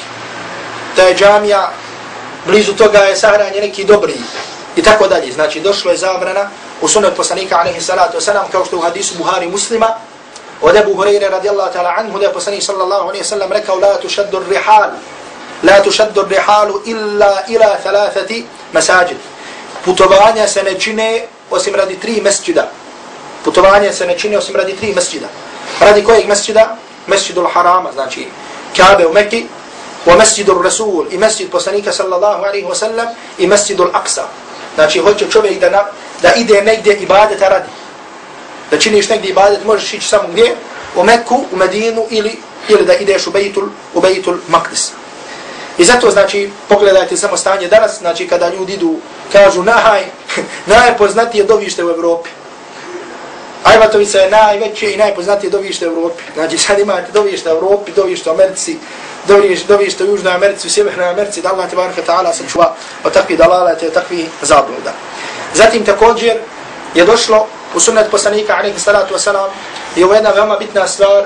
Ta je džamija, blizu toga je sahranje neki dobri. I tako dalje. Znači, došlo je zabrana u sunet poslanika, alaihi salatu wasalam, kao što u hadisu Buhari muslima, od Ebu Hureyre radijallahu ta'ala anhu, da je poslanik sallallahu alaihi sallam rekao, la tušaddu rihal, la tušaddu rihalu illa ila thalathati masajid. Putovanja se ne čine osim radi tri mesđida. Putovanja se ne čine osim radi tri mesđida. Radi kojeg mesđida? Mesjidul Harama, znači Kabe u Mekki, wa Mesjidul Rasul i Mesjid poslanika sallallahu alaihi wa sallam i Mesjidul Aqsa. Znači hoće čovjek da, na, da ide negdje ibadeta radi. Da činiš negdje ibadet, možeš ići samo gdje? U Mekku, u Medinu ili, ili da ideš u Bejtul, u Bejtul Maqdis. I zato, znači, pogledajte samo stanje danas, znači, kada ljudi idu, kažu, naj, najpoznatije dovište u Evropi. Ajvatovica je najveće i najpoznatije dovište u Evropi. Znači sad imate dovište u Evropi, dovište u Americi, dovište, u Južnoj Americi, u Sjevernoj Americi, da Allah te baraka ta'ala sačuva od takvi dalalete, od takvi zabluda. Zatim također je došlo u sunnet poslanika, alaihi salatu wasalam, je ovo jedna veoma bitna stvar,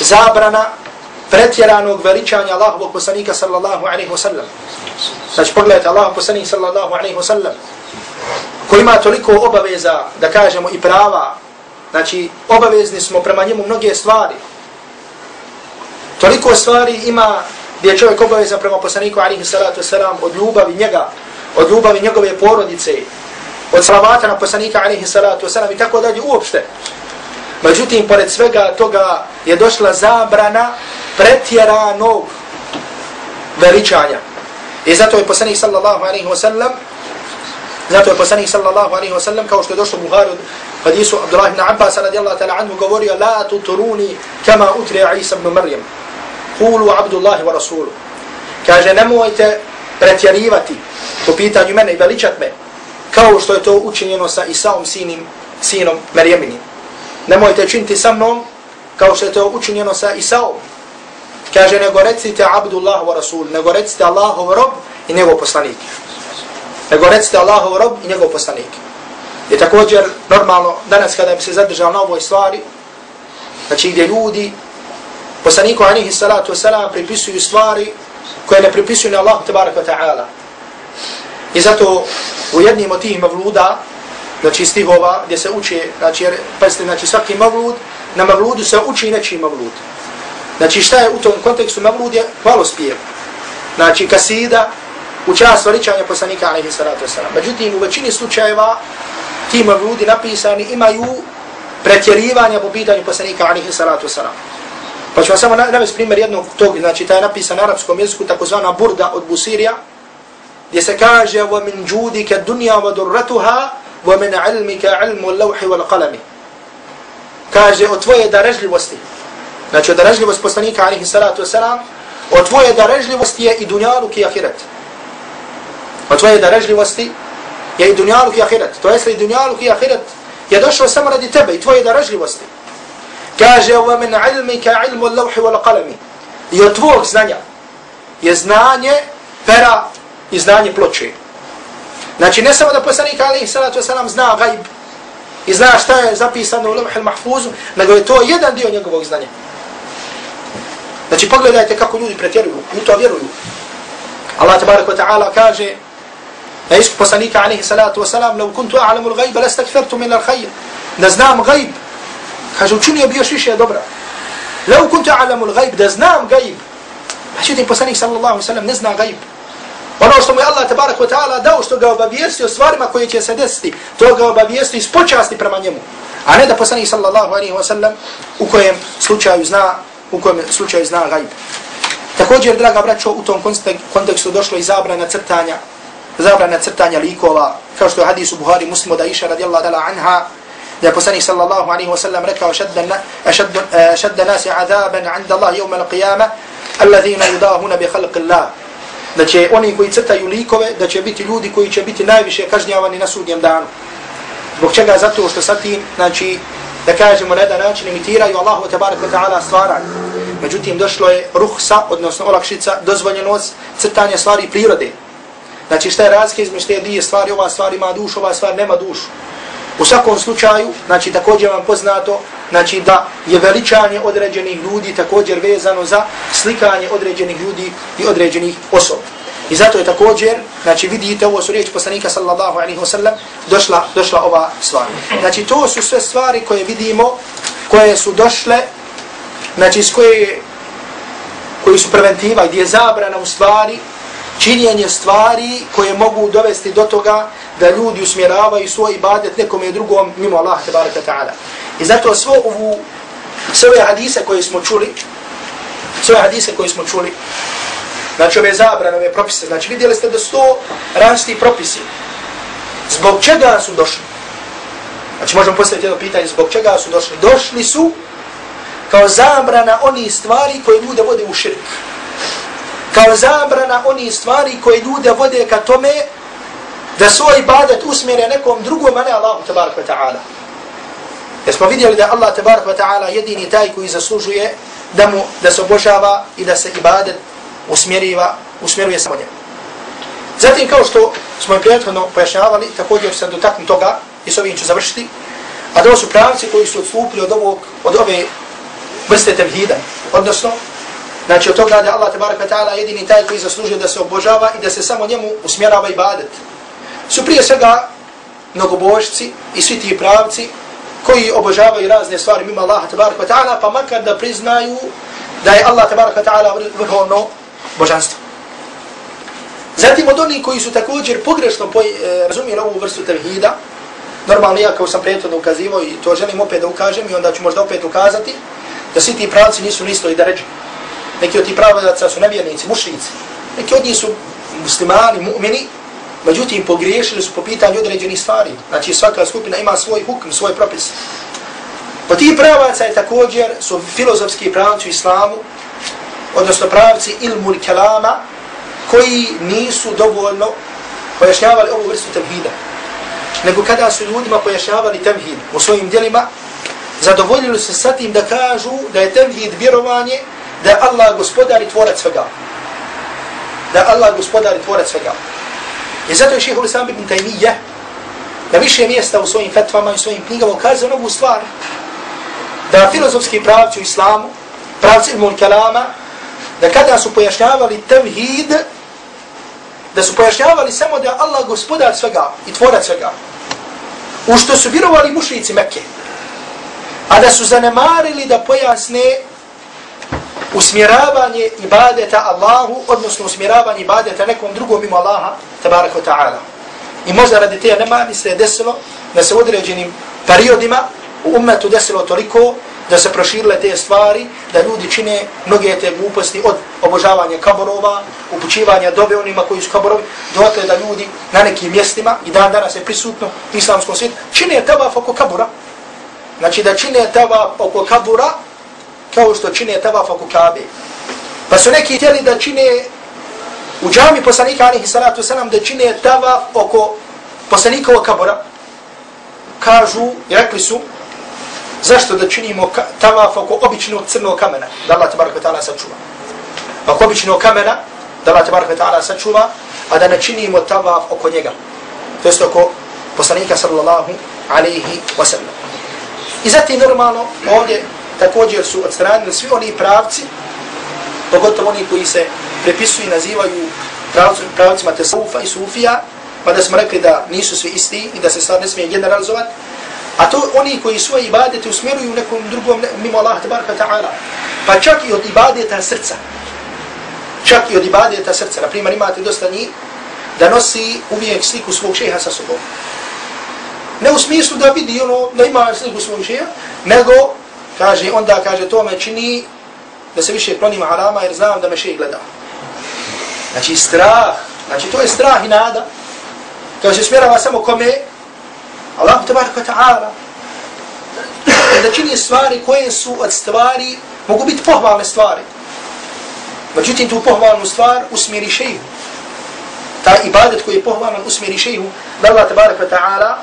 zabrana pretjeranog veličanja Allahovog poslanika sallallahu alaihi wasallam. Znači pogledajte, Allahov poslanik sallallahu alaihi wasallam, koji ima toliko obaveza, da kažemo, i prava Znači, obavezni smo prema njemu mnoge stvari. Toliko stvari ima gdje je čovjek obavezan prema poslaniku alihi salatu wasalam od ljubavi njega, od ljubavi njegove porodice, od salavata na poslanika alihi salatu wasalam i tako dalje uopšte. Međutim, pored svega toga je došla zabrana pretjeranog veličanja. I zato je poslanik sallallahu alaihi wasallam Zato je poslanik sallallahu alaihi wasallam kao što je došlo Buhari od hadisu Abdullah ibn Abbas radijallahu ta'ala anhu, govorio, la tuturuni kama utri Isa ibn Maryam. qulu Abdullahi wa Rasulu. Kaže, nemojte pretjerivati po pitanju mene i veličat me, kao što je to učinjeno sa Isaom sinim, sinom Maryaminim. Nemojte činiti sa mnom, kao što je to učinjeno sa Isaom. Kaže, nego recite Abdullah wa Rasul, nego recite Allahov rob i njegov poslanik nego recite Allahov rob i njegov poslanik je također, normalno, danas kada bi se zadržao na ovoj stvari, znači gdje ljudi, poslaniku anihi salatu wasalam, pripisuju stvari koje ne pripisuju ni Allahu tabaraka ta'ala. I zato u jednim od tih mavluda, znači stihova gdje se uči, znači, jer, pazite, znači svaki mavlud, na mavludu se uči neči mavlud. Znači šta je u tom kontekstu mavlud je hvalospjev. Znači kasida, u čast veličanja poslanika alaihi salatu wasalam. Međutim, u većini slučajeva ti mavludi napisani imaju pretjerivanja po pitanju poslanika alaihi salatu wasalam. Pa ću vam samo navesti primjer jednog tog, znači taj je napisan na arapskom jeziku, takozvana burda od Busirija, gdje se kaže وَمِنْ جُودِكَ دُنْيَا وَدُرَّتُهَا وَمِنْ عِلْمِكَ عِلْمُ اللَّوْحِ وَالْقَلَمِ Kaže o tvoje darežljivosti, znači o darežljivost poslanika alaihi salatu wasalam, od tvoje darežljivosti je i dunjaluk i ahiret. Od tvoje darežljivosti je i dunjaluk i ahiret. To jest i dunjaluk i ahiret je došao samo radi tebe i tvoje darežljivosti. Kaže, وَمِنْ عِلْمِكَ عِلْمُ اللَّوْحِ وَلَقَلَمِ I od tvojeg znanja je znanje pera i znanje ploče. Znači, ne samo da poslanik alaihi salatu wasalam zna gajb i zna šta je zapisano u lemah il-mahfuzu, nego je to jedan dio njegovog znanja. Znači, pogledajte kako ljudi pretjeruju i to vjeruju. Allah tabarak wa ta'ala kaže na isku poslanika alaihi salatu wasalam lau kuntu a'lamu l-gajba lastakfertu min l-khayr. Da znam gajb. Kaže, učinio bi još više dobra. Lau kuntu a'lamu l-gajb, da znam gajb. Međutim, poslanik sallallahu sallam ne zna gajb. Ono što mu je Allah tabarak wa ta'ala dao što ga obavijesti o stvarima koje će se desiti, to ga obavijesti iz počasti prema njemu. A ne da poslanik sallallahu alaihi wa sallam u kojem slučaju zna, u kojem slučaju zna gajb. Također, draga braćo, u tom kontekstu došlo i zabrana crtanja, zabrana crtanja likova, kao što je hadis u Buhari muslimo da iša radijallahu ta'ala anha, da je poslanik sallallahu alaihi wa sallam rekao šadda eh, nasi azaban anda Allah jevme al-qiyama, yudahuna bi khalqi Allah da će oni koji crtaju likove da će biti ljudi koji će biti najviše kažnjavani na sudnjem danu. Zbog čega? Zato što sa tim znači da kažemo na jedan način imitiraju Allahu tabarak wa taala stvaranje. Međutim došlo je ruhsa odnosno olakšica dozvoljenost crtanja stvari prirode znači šta je razlika između te dvije stvari ova stvar ima dušu ova stvar nema dušu U svakom slučaju, znači također vam poznato, znači da je veličanje određenih ljudi također vezano za slikanje određenih ljudi i određenih osoba. I zato je također, znači vidite ovo su riječi poslanika sallallahu alaihi wa sallam, došla, došla ova stvar. Znači to su sve stvari koje vidimo, koje su došle, znači s koje, koji su preventiva, gdje je zabrana u stvari, činjenje stvari koje mogu dovesti do toga da ljudi usmjeravaju svoj ibadet nekom i drugom mimo Allah tabaraka ta'ala. I zato svo ovu, sve ove hadise koje smo čuli, sve ove hadise koje smo čuli, znači ove zabrane, ove propise, znači vidjeli ste da sto različiti propisi. Zbog čega su došli? Znači možemo postaviti jedno pitanje, zbog čega su došli? Došli su kao zabrana onih stvari koje ljude vode u širk. Kao zabrana oni stvari koje ljude vode ka tome da svoj ibadet usmjere nekom drugom, a ne Allahu tabaraka wa ta'ala. Jer smo vidjeli da Allah tabaraka wa ta'ala jedini taj koji zaslužuje da mu da se obožava i da se ibadet usmjeriva, usmjeruje samo njemu. Zatim kao što smo i prethodno pojašnjavali, također se dotaknu toga i s ovim ću završiti, a to su pravci koji su odstupili od, ovog, od ove vrste tevhida, odnosno Znači od toga da Allah tabarak ta'ala jedini taj koji zaslužuje da se obožava i da se samo njemu usmjerava ibadet su prije svega mnogobožci i svi ti pravci koji obožavaju razne stvari mimo Allaha tabaraka ta'ala, pa makar da priznaju da je Allah tabaraka ta'ala vrhovno božanstvo. Zatim od onih koji su također pogrešno poj, e, razumijeli ovu vrstu tevhida, normalno ja kao sam prijetno ukazivao i to želim opet da ukažem i onda ću možda opet ukazati, da svi ti pravci nisu listo i da ređu. Neki od tih pravaca su nevjernici, mušnici, neki od njih su muslimani, mu'mini, Međutim, pogriješili su po pitanju određenih stvari. Znači, svaka skupina ima svoj hukm, svoj propis. Po tih pravaca je također su filozofski pravci u islamu, odnosno pravci ilmu kalama, kelama, koji nisu dovoljno pojašnjavali ovu vrstu tevhida. Nego kada su ljudima pojašnjavali tevhid u svojim dijelima, zadovoljili se sa tim da kažu da je tevhid vjerovanje da je Allah gospodar i tvorac svega. Da je Allah gospodar i tvorac svega. I zato je šeho Islam ibn Taymiyyah na više mjesta u svojim fetvama i svojim knjigama ukazao novu stvar. Da filozofski pravci u islamu, pravci ilmu kalama, da kada su pojašnjavali tevhid, da su pojašnjavali samo da Allah gospodar svega i tvorac svega, u što su vjerovali mušnici Mekke, a da su zanemarili da pojasne usmjeravanje ibadeta Allahu, odnosno usmjeravanje ibadeta nekom drugom mimo Allaha, tabaraka ta'ala. I možda radi te nemani se desilo da se u određenim periodima u umetu desilo toliko da se proširile te stvari, da ljudi čine mnoge te gluposti od obožavanja kaborova, upućivanja dobe onima koji su kaborovi, dotle da ljudi na nekim mjestima i dan danas je prisutno islamskom svijetu, čine tavaf oko kabura. Znači da čine tavaf oko kabura kao što čine tavaf oko kabe. Pa su neki htjeli da čine u džami poslanika alihi salatu wasalam da čine tavaf oko poslanikovog kabora. Kažu rekli su zašto da činimo tavaf oko običnog crnog kamena, da Allah tabarak wa ta'ala sačuva. Oko običnog kamena, da Allah tabarak wa ta'ala sačuva, a da ne činimo tavaf oko njega. To jest oko poslanika sallallahu alaihi wa sallam. I zatim normalno ovdje također su odstranili svi oni pravci, pogotovo oni koji se prepisuju i nazivaju pravcima Tesaufa i Sufija, pa da smo rekli da nisu svi isti i da se stvar ne smije generalizovati, a to oni koji svoje ibadete usmjeruju nekom drugom mimo Allah tabaraka ta'ala, pa čak i od ibadeta srca, čak i od ibadeta srca, na primjer imate dosta njih, da nosi uvijek sliku svog šeha sa sobom. Ne u smislu da vidi ono, da ima sliku svog šeha, nego, kaže, onda kaže, to me čini da se više klonim harama jer znam da me še gleda. Znači strah, znači to je strah i nada, kada se smjerava samo kome, Allah tabaraka ta'ala, da čini stvari koje su od stvari, mogu biti pohvalne stvari. Međutim, tu pohvalnu stvar usmjeri šeju. Ta ibadet koji je pohvalan usmjeri šeju, da Allah tabaraka ta'ala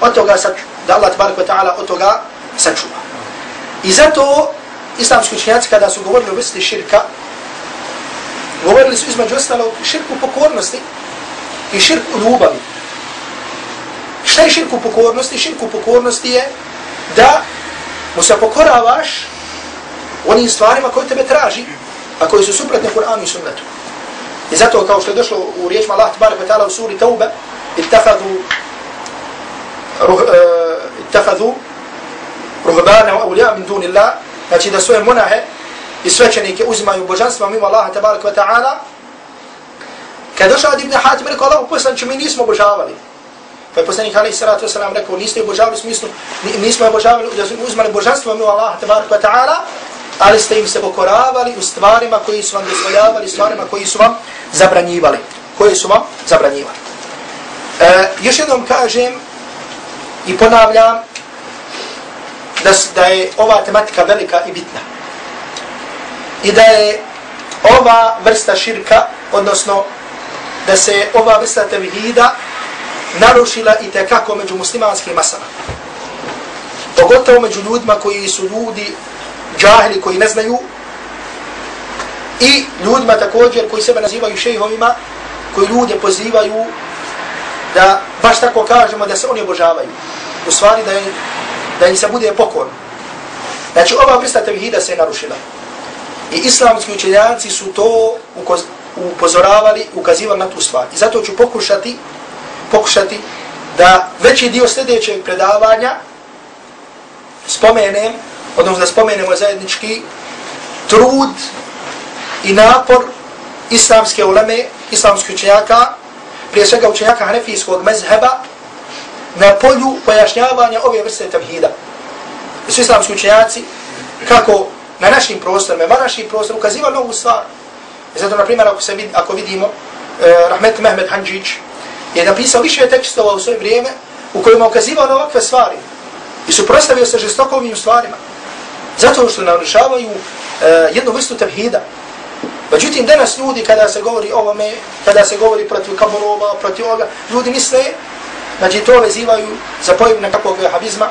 od toga sačuva. Da Allah tabaraka ta'ala od toga sačuva. I zato islamski učenjaci kada su govorili o vrsti širka, govorili su između ostalo širku pokornosti i širku ljubavi. Šta je širku pokornosti? Širku pokornosti je da mu se pokoravaš onim stvarima koje tebe traži, a koje su suprotne Kur'anu i sunnetu. I zato kao što je došlo u riječima Allah tabaraka ta'ala u suri Tauba, ittakhadhu uh, e, ittakhadhu ruhbane wa awliya min dunillah, znači da svoje monahe i svećenike uzimaju božanstva mimo Allaha tabaraka wa ta'ala, kad došao od Ibn Hatim, rekao Allah, poslanče, mi nismo obožavali. Pa je poslanik alaihi salatu wasalam rekao, niste obožavali u smislu, nismo obožavali, da su uzmali božanstvo mimo Allaha tabaraka wa ta'ala, ali ste im se pokoravali u stvarima koji su vam dozvoljavali, stvarima koji su vam zabranjivali. Koji su vam zabranjivali. E, još jednom kažem i ponavljam da, da je ova tematika velika i bitna. I da je ova vrsta širka, odnosno da se ova vrsta tevhida narušila i tekako među muslimanskim masama. Pogotovo među ljudima koji su ljudi džahili koji ne znaju i ljudima također koji sebe nazivaju šejhovima, koji ljude pozivaju da baš tako kažemo da se oni obožavaju. U stvari da, je da im se bude pokorno. Znači ova vrsta tevhida se je narušila. I islamski učenjaci su to upozoravali, ukazivali na tu stvar. I zato ću pokušati, pokušati da veći dio sljedećeg predavanja spomenem odnosno da spomenemo zajednički trud i napor islamske uleme, islamske učenjaka, prije svega učenjaka hanefijskog mezheba, na polju pojašnjavanja ove vrste tevhida. I su islamski učenjaci, kako na našim prostorima, na našim prostorima, ukazivali ovu stvar. I zato, na primjer, ako, se vid, ako vidimo, eh, Rahmet Mehmed Hanđić je napisao više tekstova u svoje vrijeme u kojima ukazivao na ovakve stvari i suprostavio se žestokovim stvarima. Zato što narušavaju eh, jednu vrstu tevhida. Međutim, danas ljudi, kada se govori o ovome, kada se govori protiv kaborova, protiv ovoga, ljudi misle, znači to vezivaju za pojem nekakvog vehabizma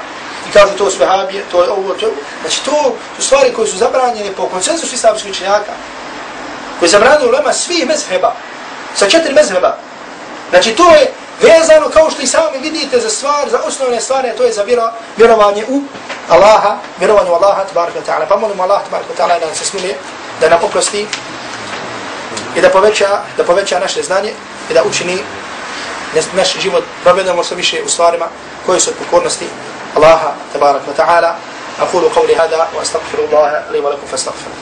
i kažu to su vehabije, to je ovo, to je Znači to su stvari koje su zabranjene po konsensusu islamskih učenjaka, koji zabranjuju lema svih mezheba, sa četiri mezheba. Znači to je vezano kao što i sami vidite za stvar, za osnovne stvari, to je za vjero, vjerovanje u Allaha, vjerovanje u Allaha, tabaraka ta'ala. Pa molimo Allah, tabaraka ta'ala, da se smilije, da nam oprosti i da poveća, da poveća naše znanje i da učini naš život provedemo sve više u stvarima koje su pokornosti Allaha, tabaraka ta'ala. أقول قولي هذا وأستغفر الله لي ولكم فاستغفروا